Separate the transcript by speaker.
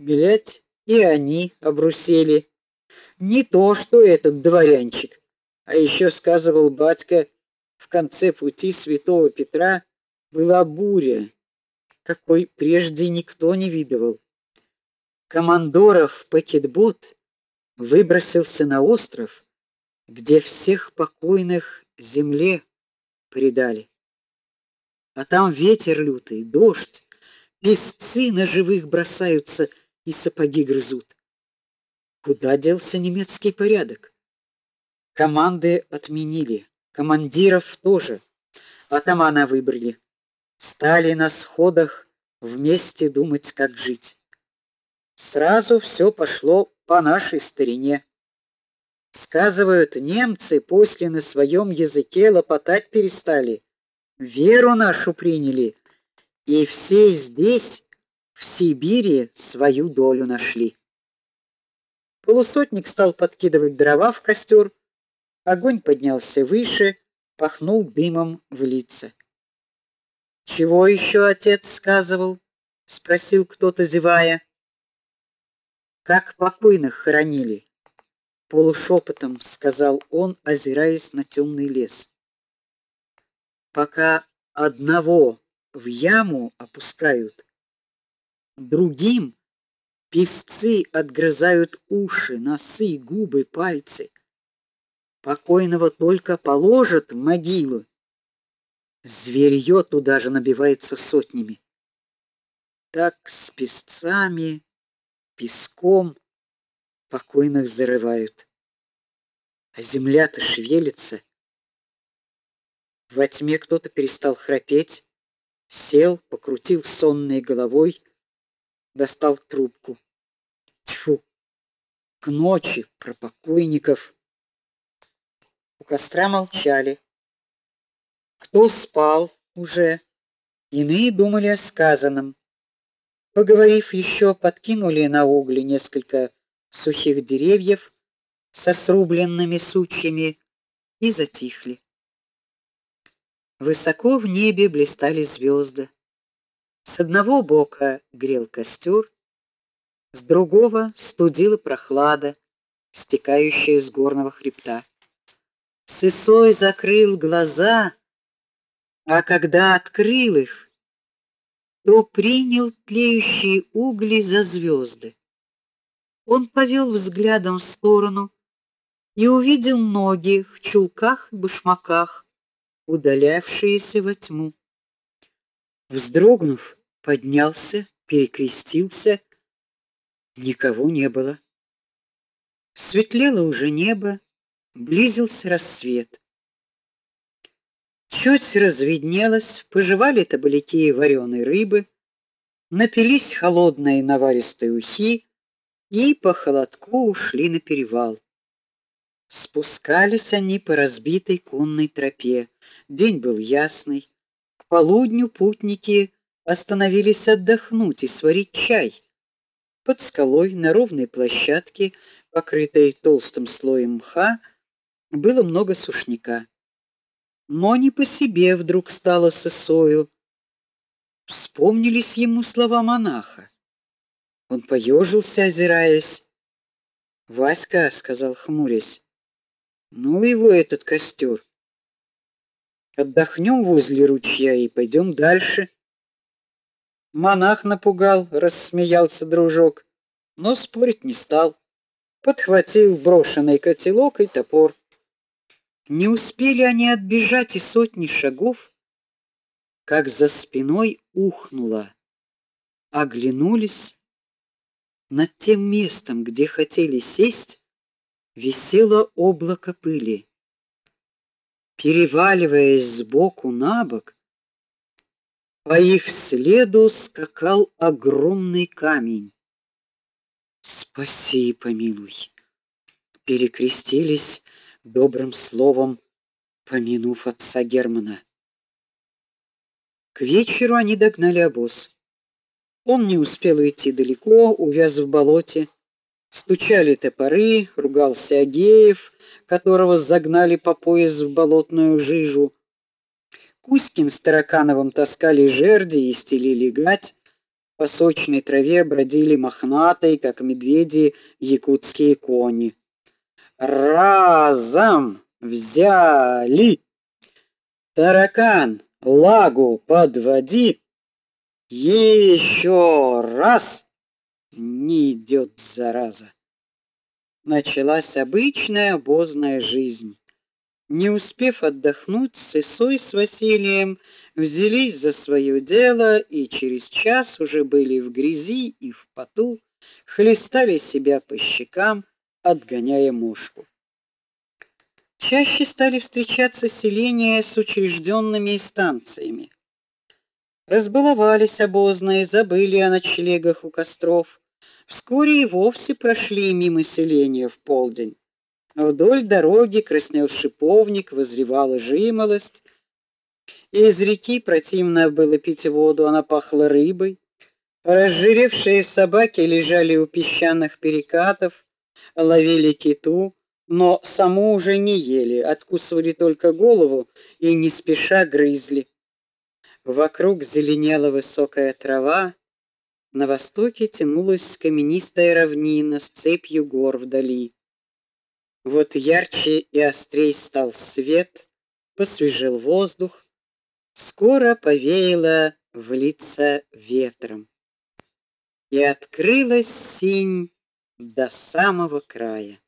Speaker 1: Глядь, и они обрусели. Не то, что этот дворянчик. А еще сказывал батька, в конце пути Святого Петра была буря, какой прежде никто не видывал. Командоров пакетбот выбросился на остров, где всех покойных земле предали. А там ветер лютый, дождь, песцы на живых бросаются и сапоги грызут. Куда делся немецкий порядок? Команды отменили, командиров тоже. Атамана выбрали. Стали на сходах вместе думать, как жить. Сразу все пошло по нашей старине. Сказывают, немцы после на своем языке лопотать перестали, веру нашу приняли, и все здесь, в Сибири, свою долю нашли. Полусотник стал подкидывать дрова в костер. Огонь поднялся выше, пахнул дымом в лица. Чего еще отец сказывал? спросил кто-то зевая. Как покойных хоронили? полушепотом сказал он, озираясь на темный лес. Пока одного в яму опускают, другим песцы отгрызают уши, носы, губы, пальцы. Покойного только положат в могилу. Зверье туда же набивается сотнями. Так с песцами, песком покойных зарывают. А земля-то шевелится. Во тьме кто-то перестал храпеть, сел, покрутил сонной головой, достал трубку. Тьфу. К ночи про покойников. У костра молчали. Кто спал уже, иные думали о сказанном. Поговорив еще, подкинули на угли несколько сухих деревьев со срубленными сучьями и затихли. Высоко в небе блистали звезды. С одного бока грел костер, с другого студила прохлада, стекающая с горного хребта. Сысой закрыл глаза, а когда открыл их, то принял тлеющие угли за звезды. Он повел взглядом в сторону и увидел ноги в чулках и башмаках, удалявшиеся во тьму. Вздрогнув, поднялся, перекрестился. Никого не было. Светлело уже небо, близился рассвет. Чуть разведнелось, пожевали табаляки вареной рыбы, напились холодной наваристой ухи, и по холодку ушли на перевал. Спускались они по разбитой конной тропе. День был ясный. К полудню путники остановились отдохнуть и сварить чай. Под скалой на ровной площадке, покрытой толстым слоем мха, было много сушняка. Но не по себе вдруг стало сысою. Вспомнились ему слова монаха. Он поежился, озираясь. "Васька", сказал хмурясь. "Ну его этот костер. Отдохнем возле ручья и пойдем дальше". Монах напугал, рассмеялся дружок, но спорить не стал. Подхватил брошенный котелок и топор. Не успели они отбежать и сотни шагов, как за спиной ухнуло. Оглянулись над тем местом, где хотели сесть, висело облако пыли. Переваливаясь с боку на бок, по их следу скакал огромный камень. Спаси и помилуй. Перекрестились добрым словом, помянув отца Германа. К вечеру они догнали обоз. Он не успел уйти далеко, увяз в болоте. Стучали топоры, ругался Агеев, которого загнали по пояс в болотную жижу. Кузькин с Таракановым таскали жерди и стелили гать. По сочной траве бродили мохнатые, как медведи, якутские кони. Разом взяли. Таракан, лагу подводи. Еще раз не идет зараза. Началась обычная обозная жизнь. Не успев отдохнуть, Сысой с Василием взялись за свое дело и через час уже были в грязи и в поту, хлестали себя по щекам, отгоняя мушку. Чаще стали встречаться селения с учрежденными станциями. Разбаловались обозные, забыли о ночлегах у костров. Вскоре и вовсе прошли мимо селения в полдень. Вдоль дороги краснел шиповник, возревала жимолость. Из реки противно было пить воду, она пахла рыбой. Разжиревшие собаки лежали у песчаных перекатов, ловили киту, но саму уже не ели, откусывали только голову и не спеша грызли. Вокруг зеленела высокая трава, на востоке тянулась каменистая равнина с цепью гор вдали. Вот ярче и острей стал свет, посвежел воздух, скоро повеяло в лица ветром. И открылась синь до самого края.